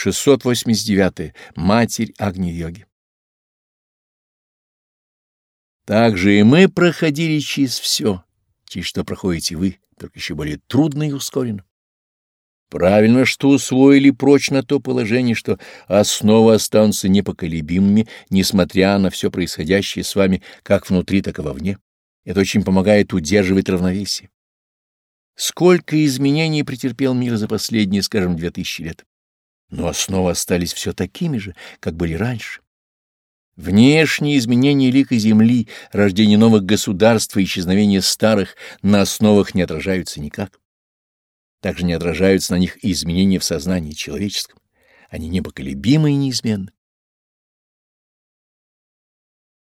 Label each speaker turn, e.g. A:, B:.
A: 689. Матерь Агни-йоги. Так же и мы проходили через все, через что проходите вы, только еще более трудно и ускоренно. Правильно, что усвоили прочно то положение, что основы останутся непоколебимыми, несмотря на все происходящее с вами как внутри, так и вовне. Это очень помогает удерживать равновесие. Сколько изменений претерпел мир за последние, скажем, две тысячи лет. Но основы остались все такими же, как были раньше. Внешние изменения лика Земли, рождение новых государств и исчезновение старых на основах не отражаются никак. Также не отражаются на них и изменения в сознании человеческом. Они непоколебимы и неизменны.